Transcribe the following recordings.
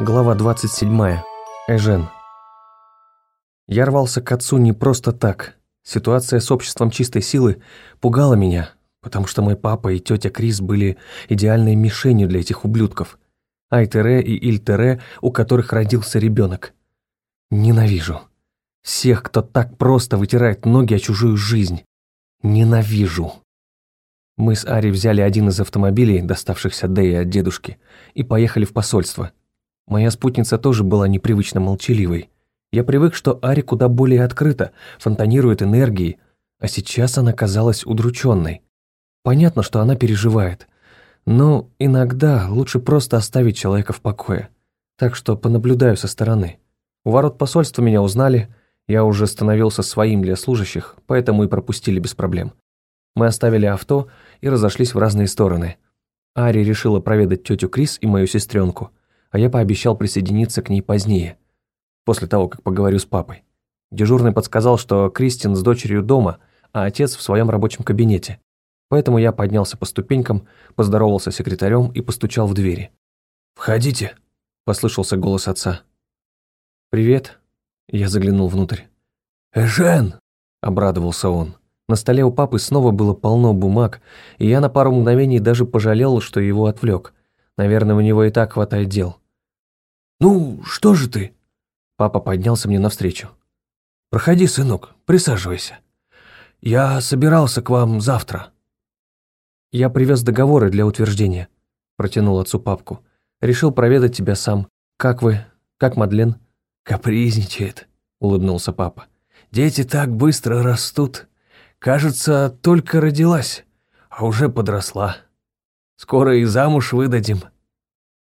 Глава 27. Эжен. Я рвался к отцу не просто так. Ситуация с обществом чистой силы пугала меня, потому что мой папа и тетя Крис были идеальной мишенью для этих ублюдков. Айтере и Ильтере, у которых родился ребенок. Ненавижу. Всех, кто так просто вытирает ноги о чужую жизнь. Ненавижу. Мы с Ари взяли один из автомобилей, доставшихся Дэе от дедушки, и поехали в посольство – Моя спутница тоже была непривычно молчаливой. Я привык, что Ари куда более открыта, фонтанирует энергией, а сейчас она казалась удрученной. Понятно, что она переживает, но иногда лучше просто оставить человека в покое. Так что понаблюдаю со стороны. У ворот посольства меня узнали, я уже становился своим для служащих, поэтому и пропустили без проблем. Мы оставили авто и разошлись в разные стороны. Ари решила проведать тетю Крис и мою сестренку – а я пообещал присоединиться к ней позднее, после того, как поговорю с папой. Дежурный подсказал, что Кристин с дочерью дома, а отец в своем рабочем кабинете. Поэтому я поднялся по ступенькам, поздоровался с секретарем и постучал в двери. «Входите», — послышался голос отца. «Привет», — я заглянул внутрь. «Эжен!» — обрадовался он. На столе у папы снова было полно бумаг, и я на пару мгновений даже пожалел, что его отвлек. Наверное, у него и так хватает дел. «Ну, что же ты?» Папа поднялся мне навстречу. «Проходи, сынок, присаживайся. Я собирался к вам завтра». «Я привез договоры для утверждения», — протянул отцу папку. «Решил проведать тебя сам. Как вы? Как Мадлен?» «Капризничает», — улыбнулся папа. «Дети так быстро растут. Кажется, только родилась, а уже подросла». Скоро и замуж выдадим».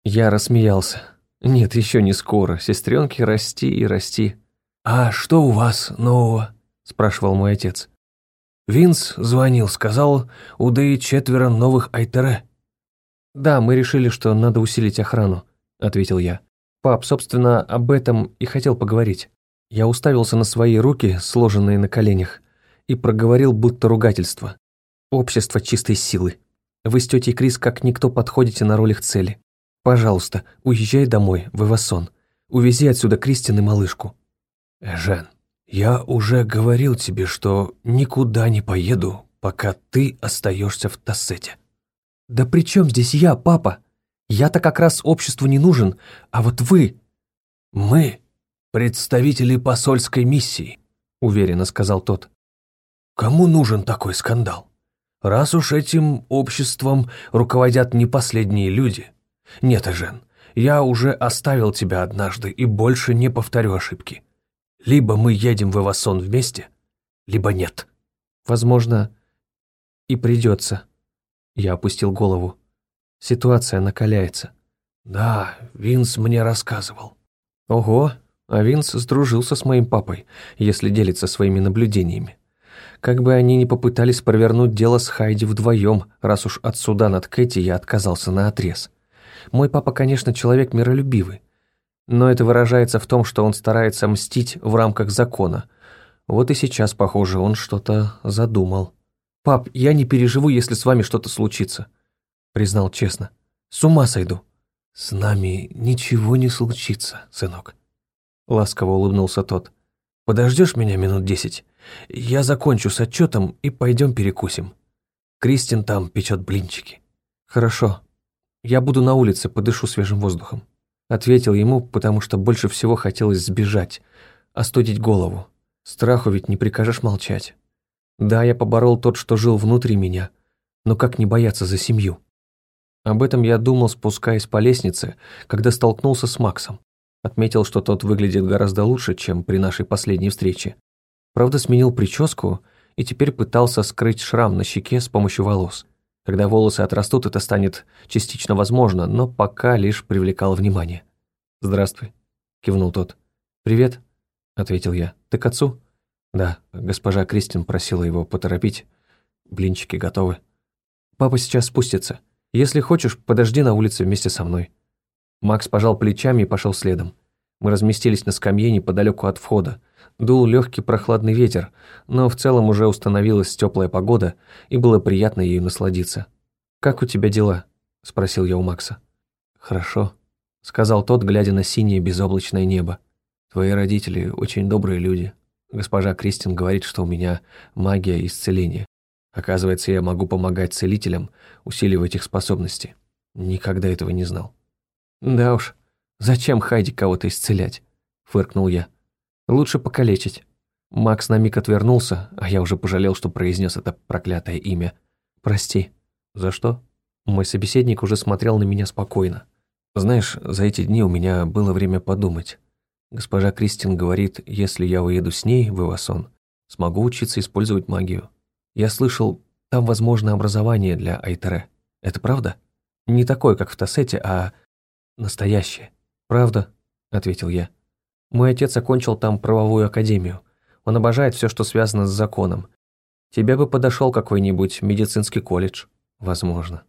Я рассмеялся. «Нет, еще не скоро. Сестренки, расти и расти». «А что у вас нового?» – спрашивал мой отец. Винс звонил, сказал, у Дэи четверо новых Айтере. «Да, мы решили, что надо усилить охрану», – ответил я. «Пап, собственно, об этом и хотел поговорить». Я уставился на свои руки, сложенные на коленях, и проговорил будто ругательство. «Общество чистой силы». Вы с тетей Крис как никто подходите на роль цели. Пожалуйста, уезжай домой, в Ивасон. Увези отсюда Кристин и малышку». «Жен, я уже говорил тебе, что никуда не поеду, пока ты остаешься в Тассете». «Да при чем здесь я, папа? Я-то как раз обществу не нужен, а вот вы...» «Мы — представители посольской миссии», — уверенно сказал тот. «Кому нужен такой скандал? Раз уж этим обществом руководят не последние люди. Нет, Эжен, я уже оставил тебя однажды и больше не повторю ошибки. Либо мы едем в Ивасон вместе, либо нет. Возможно, и придется. Я опустил голову. Ситуация накаляется. Да, Винс мне рассказывал. Ого, а Винс сдружился с моим папой, если делится своими наблюдениями. Как бы они ни попытались провернуть дело с Хайди вдвоем, раз уж от суда над Кэти я отказался на отрез. Мой папа, конечно, человек миролюбивый, но это выражается в том, что он старается мстить в рамках закона. Вот и сейчас, похоже, он что-то задумал. «Пап, я не переживу, если с вами что-то случится», — признал честно. «С ума сойду». «С нами ничего не случится, сынок», — ласково улыбнулся тот. «Подождешь меня минут десять?» Я закончу с отчетом и пойдем перекусим. Кристин там печет блинчики. Хорошо. Я буду на улице, подышу свежим воздухом. Ответил ему, потому что больше всего хотелось сбежать, остудить голову. Страху ведь не прикажешь молчать. Да, я поборол тот, что жил внутри меня, но как не бояться за семью? Об этом я думал, спускаясь по лестнице, когда столкнулся с Максом. Отметил, что тот выглядит гораздо лучше, чем при нашей последней встрече. Правда, сменил прическу и теперь пытался скрыть шрам на щеке с помощью волос. Когда волосы отрастут, это станет частично возможно, но пока лишь привлекало внимание. «Здравствуй», — кивнул тот. «Привет», — ответил я. «Ты к отцу?» «Да, госпожа Кристин просила его поторопить. Блинчики готовы». «Папа сейчас спустится. Если хочешь, подожди на улице вместе со мной». Макс пожал плечами и пошел следом. Мы разместились на скамье неподалеку от входа, Дул легкий прохладный ветер, но в целом уже установилась теплая погода, и было приятно ею насладиться. «Как у тебя дела?» – спросил я у Макса. «Хорошо», – сказал тот, глядя на синее безоблачное небо. «Твои родители очень добрые люди. Госпожа Кристин говорит, что у меня магия исцеления. Оказывается, я могу помогать целителям, усиливать их способности. Никогда этого не знал». «Да уж, зачем Хайди кого-то исцелять?» – фыркнул я. «Лучше покалечить». Макс на миг отвернулся, а я уже пожалел, что произнес это проклятое имя. «Прости». «За что?» Мой собеседник уже смотрел на меня спокойно. «Знаешь, за эти дни у меня было время подумать. Госпожа Кристин говорит, если я уеду с ней в Ивасон, смогу учиться использовать магию. Я слышал, там возможно образование для Айтере. Это правда? Не такое, как в Тассете, а настоящее. Правда?» – ответил я. «Мой отец окончил там правовую академию. Он обожает все, что связано с законом. Тебе бы подошел какой-нибудь медицинский колледж. Возможно.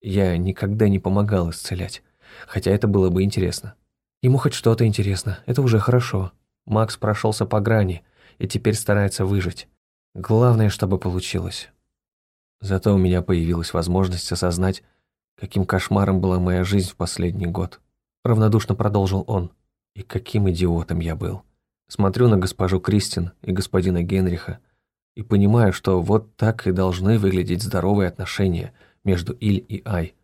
Я никогда не помогал исцелять, хотя это было бы интересно. Ему хоть что-то интересно, это уже хорошо. Макс прошелся по грани и теперь старается выжить. Главное, чтобы получилось. Зато у меня появилась возможность осознать, каким кошмаром была моя жизнь в последний год. Равнодушно продолжил он. И каким идиотом я был. Смотрю на госпожу Кристин и господина Генриха и понимаю, что вот так и должны выглядеть здоровые отношения между Иль и Ай.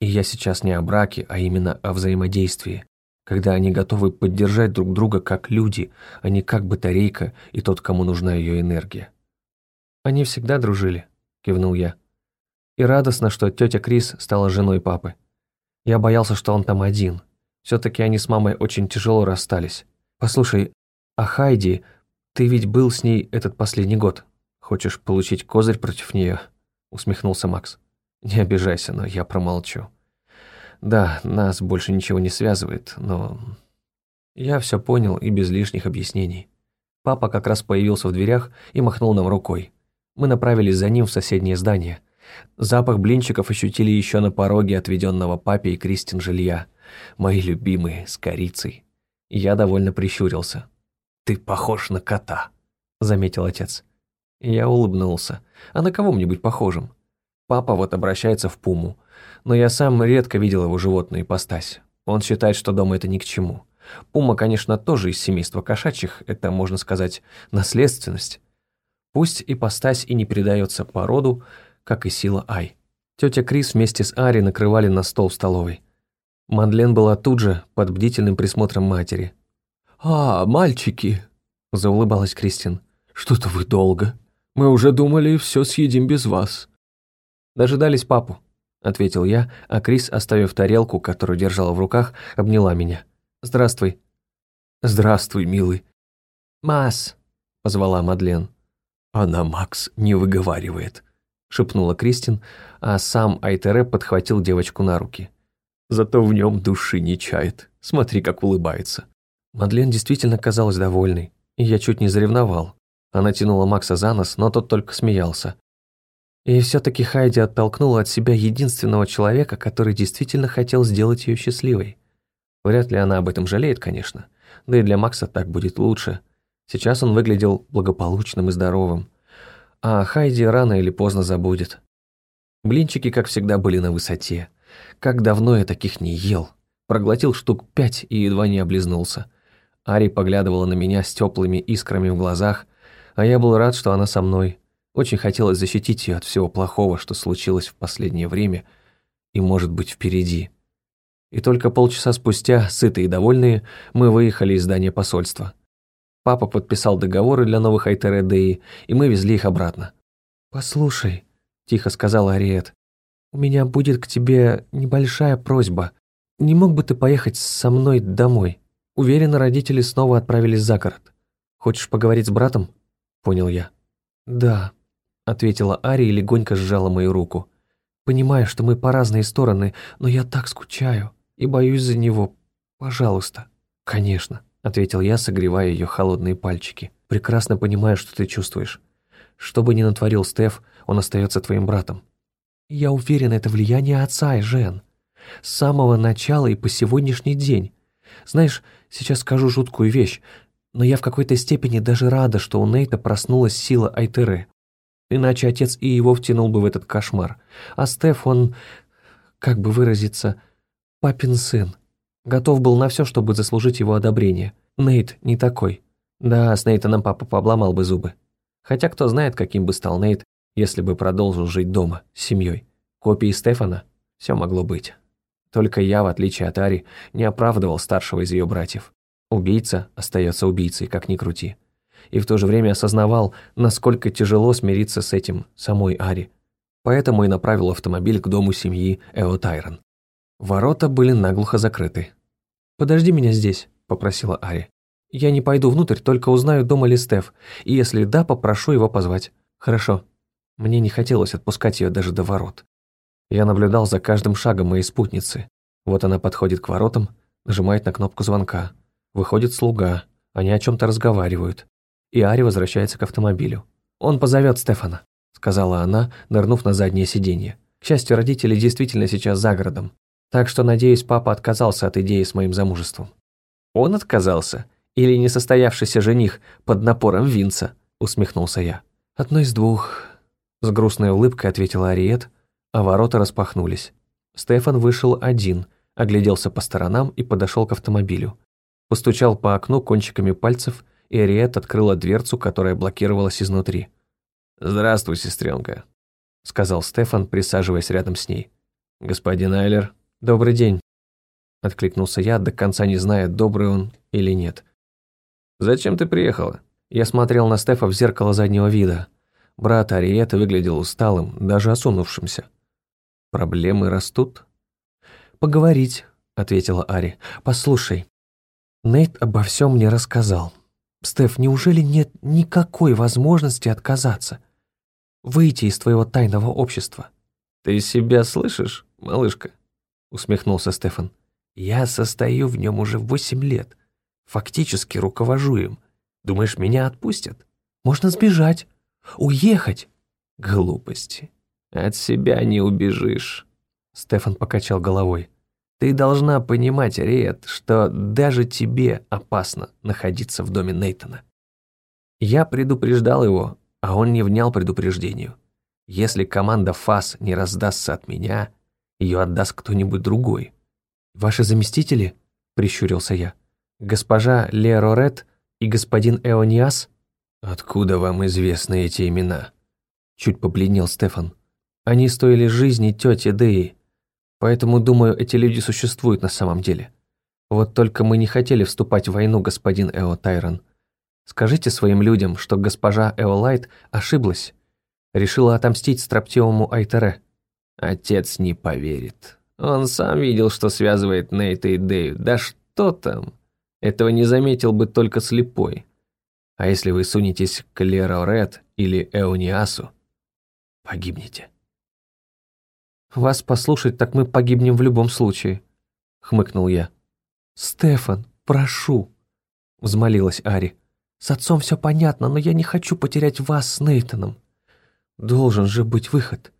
И я сейчас не о браке, а именно о взаимодействии, когда они готовы поддержать друг друга как люди, а не как батарейка и тот, кому нужна ее энергия. «Они всегда дружили», — кивнул я. «И радостно, что тетя Крис стала женой папы. Я боялся, что он там один. Все-таки они с мамой очень тяжело расстались. «Послушай, а Хайди, ты ведь был с ней этот последний год. Хочешь получить козырь против нее?» усмехнулся Макс. «Не обижайся, но я промолчу. Да, нас больше ничего не связывает, но...» Я все понял и без лишних объяснений. Папа как раз появился в дверях и махнул нам рукой. Мы направились за ним в соседнее здание. Запах блинчиков ощутили еще на пороге отведенного папе и Кристин жилья. Мои любимые, с корицей. Я довольно прищурился. «Ты похож на кота», — заметил отец. Я улыбнулся. «А на кого мне быть похожим?» Папа вот обращается в пуму. Но я сам редко видел его животную ипостась. Он считает, что дома это ни к чему. Пума, конечно, тоже из семейства кошачьих, это, можно сказать, наследственность. Пусть ипостась и не передается по роду, как и сила Ай. Тетя Крис вместе с Ари накрывали на стол в столовой. Мадлен была тут же, под бдительным присмотром матери. «А, мальчики!» – заулыбалась Кристин. «Что-то вы долго. Мы уже думали, все съедим без вас». «Дожидались папу», – ответил я, а Крис, оставив тарелку, которую держала в руках, обняла меня. «Здравствуй». «Здравствуй, милый». «Мас», – позвала Мадлен. «Она Макс не выговаривает», – шепнула Кристин, а сам Айтере подхватил девочку на руки зато в нем души не чает. Смотри, как улыбается». Мадлен действительно казалась довольной, и я чуть не заревновал. Она тянула Макса за нос, но тот только смеялся. И все-таки Хайди оттолкнула от себя единственного человека, который действительно хотел сделать ее счастливой. Вряд ли она об этом жалеет, конечно. Да и для Макса так будет лучше. Сейчас он выглядел благополучным и здоровым. А Хайди рано или поздно забудет. Блинчики, как всегда, были на высоте. Как давно я таких не ел. Проглотил штук пять и едва не облизнулся. Ари поглядывала на меня с теплыми искрами в глазах, а я был рад, что она со мной. Очень хотелось защитить ее от всего плохого, что случилось в последнее время и, может быть, впереди. И только полчаса спустя, сытые и довольные, мы выехали из здания посольства. Папа подписал договоры для новых Айтередеи, и мы везли их обратно. «Послушай», – тихо сказала Ариет, «У меня будет к тебе небольшая просьба. Не мог бы ты поехать со мной домой? Уверена, родители снова отправились за город. Хочешь поговорить с братом?» Понял я. «Да», — ответила Ари и легонько сжала мою руку. «Понимаю, что мы по разные стороны, но я так скучаю и боюсь за него. Пожалуйста». «Конечно», — ответил я, согревая ее холодные пальчики. «Прекрасно понимаю, что ты чувствуешь. Что бы ни натворил Стеф, он остается твоим братом. Я уверен, это влияние отца и Жен. С самого начала и по сегодняшний день. Знаешь, сейчас скажу жуткую вещь, но я в какой-то степени даже рада, что у Нейта проснулась сила Айтеры. Иначе отец и его втянул бы в этот кошмар. А Стеф, он, как бы выразиться, папин сын. Готов был на все, чтобы заслужить его одобрение. Нейт не такой. Да, с Нейтаном папа пообломал бы зубы. Хотя кто знает, каким бы стал Нейт, если бы продолжил жить дома, с семьей. Копией Стефана все могло быть. Только я, в отличие от Ари, не оправдывал старшего из ее братьев. Убийца остается убийцей, как ни крути. И в то же время осознавал, насколько тяжело смириться с этим самой Ари. Поэтому и направил автомобиль к дому семьи Эо Тайрон. Ворота были наглухо закрыты. «Подожди меня здесь», — попросила Ари. «Я не пойду внутрь, только узнаю, дома ли Стеф, и если да, попрошу его позвать». «Хорошо». Мне не хотелось отпускать ее даже до ворот. Я наблюдал за каждым шагом моей спутницы. Вот она подходит к воротам, нажимает на кнопку звонка. Выходит слуга, они о чем то разговаривают. И Ари возвращается к автомобилю. «Он позовет Стефана», — сказала она, нырнув на заднее сиденье. К счастью, родители действительно сейчас за городом. Так что, надеюсь, папа отказался от идеи с моим замужеством. «Он отказался? Или несостоявшийся жених под напором Винца?» — усмехнулся я. «Одно из двух», — с грустной улыбкой ответила Ариет, а ворота распахнулись. Стефан вышел один, огляделся по сторонам и подошел к автомобилю. Постучал по окну кончиками пальцев, и Ариет открыла дверцу, которая блокировалась изнутри. «Здравствуй, сестренка», — сказал Стефан, присаживаясь рядом с ней. «Господин Айлер». «Добрый день», — откликнулся я, до конца не зная, добрый он или нет. «Зачем ты приехала?» Я смотрел на Стефа в зеркало заднего вида. Брат Ариэта выглядел усталым, даже осунувшимся. Проблемы растут? «Поговорить», — ответила Ари. «Послушай, Нейт обо всем мне рассказал. Стеф, неужели нет никакой возможности отказаться? Выйти из твоего тайного общества?» «Ты себя слышишь, малышка?» — усмехнулся Стефан. «Я состою в нем уже восемь лет. Фактически руковожу им. Думаешь, меня отпустят? Можно сбежать, уехать». «Глупости. От себя не убежишь. Стефан покачал головой. Ты должна понимать, Риет, что даже тебе опасно находиться в доме Нейтона. Я предупреждал его, а он не внял предупреждению. Если команда ФАС не раздастся от меня, ее отдаст кто-нибудь другой. «Ваши заместители?» – прищурился я. «Госпожа Лерорет и господин Эониас?» «Откуда вам известны эти имена?» Чуть побледнел Стефан. Они стоили жизни тети Деи, поэтому, думаю, эти люди существуют на самом деле. Вот только мы не хотели вступать в войну, господин Эо Тайрон. Скажите своим людям, что госпожа Эолайт ошиблась, решила отомстить строптивому Айтере. Отец не поверит. Он сам видел, что связывает Нейта и Дэю. Да что там? Этого не заметил бы только слепой. А если вы сунетесь к Леро Ред или Эуниасу, погибнете. «Вас послушать, так мы погибнем в любом случае», — хмыкнул я. «Стефан, прошу», — взмолилась Ари. «С отцом все понятно, но я не хочу потерять вас с Нейтаном. Должен же быть выход».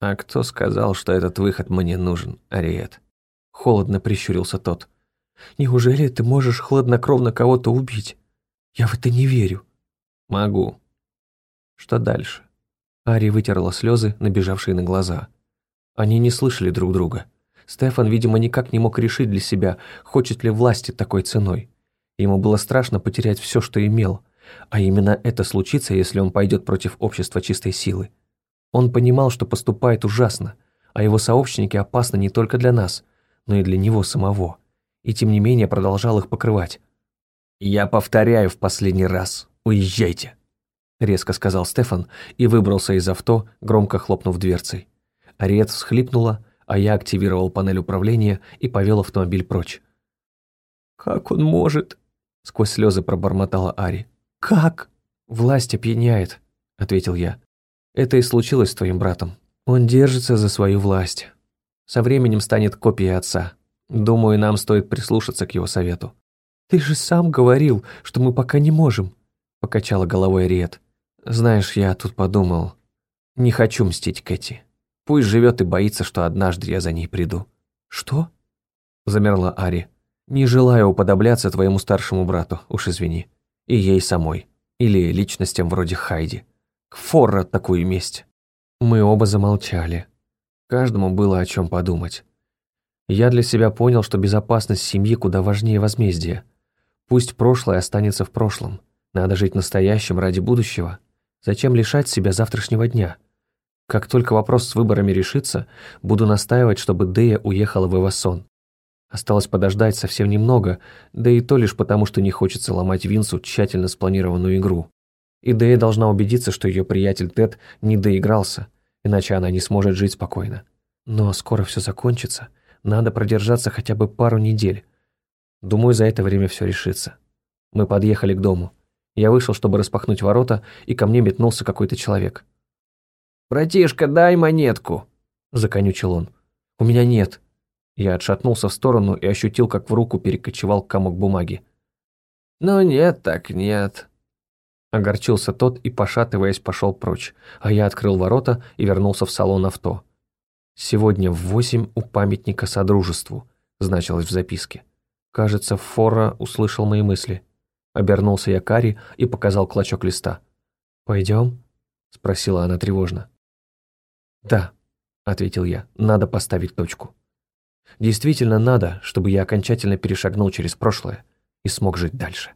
«А кто сказал, что этот выход мне нужен, Ариет?» Холодно прищурился тот. «Неужели ты можешь хладнокровно кого-то убить? Я в это не верю». «Могу». «Что дальше?» Ари вытерла слезы, набежавшие на глаза. Они не слышали друг друга. Стефан, видимо, никак не мог решить для себя, хочет ли власти такой ценой. Ему было страшно потерять все, что имел, а именно это случится, если он пойдет против общества чистой силы. Он понимал, что поступает ужасно, а его сообщники опасны не только для нас, но и для него самого, и тем не менее продолжал их покрывать. «Я повторяю в последний раз, уезжайте», — резко сказал Стефан и выбрался из авто, громко хлопнув дверцей. Ариет всхлипнула, а я активировал панель управления и повел автомобиль прочь. «Как он может?» — сквозь слезы пробормотала Ари. «Как?» «Власть опьяняет», — ответил я. «Это и случилось с твоим братом. Он держится за свою власть. Со временем станет копией отца. Думаю, нам стоит прислушаться к его совету». «Ты же сам говорил, что мы пока не можем», — покачала головой Ариет. «Знаешь, я тут подумал. Не хочу мстить Кэти». Пусть живет и боится, что однажды я за ней приду». «Что?» – замерла Ари. «Не желаю уподобляться твоему старшему брату, уж извини. И ей самой. Или личностям вроде Хайди. Форра такую месть». Мы оба замолчали. Каждому было о чем подумать. Я для себя понял, что безопасность семьи куда важнее возмездия. Пусть прошлое останется в прошлом. Надо жить настоящим ради будущего. Зачем лишать себя завтрашнего дня? Как только вопрос с выборами решится, буду настаивать, чтобы Дея уехала в Эвасон. Осталось подождать совсем немного, да и то лишь потому, что не хочется ломать Винсу тщательно спланированную игру. И Дея должна убедиться, что ее приятель Тед не доигрался, иначе она не сможет жить спокойно. Но скоро все закончится, надо продержаться хотя бы пару недель. Думаю, за это время все решится. Мы подъехали к дому. Я вышел, чтобы распахнуть ворота, и ко мне метнулся какой-то человек. «Братишка, дай монетку!» – законючил он. «У меня нет». Я отшатнулся в сторону и ощутил, как в руку перекочевал комок бумаги. «Ну нет так нет», Огорчился тот и, пошатываясь, пошел прочь, а я открыл ворота и вернулся в салон авто. «Сегодня в восемь у памятника Содружеству», значилось в записке. Кажется, Фора услышал мои мысли. Обернулся я Кари и показал клочок листа. «Пойдем?» – спросила она тревожно. «Да», – ответил я, – «надо поставить точку». Действительно надо, чтобы я окончательно перешагнул через прошлое и смог жить дальше.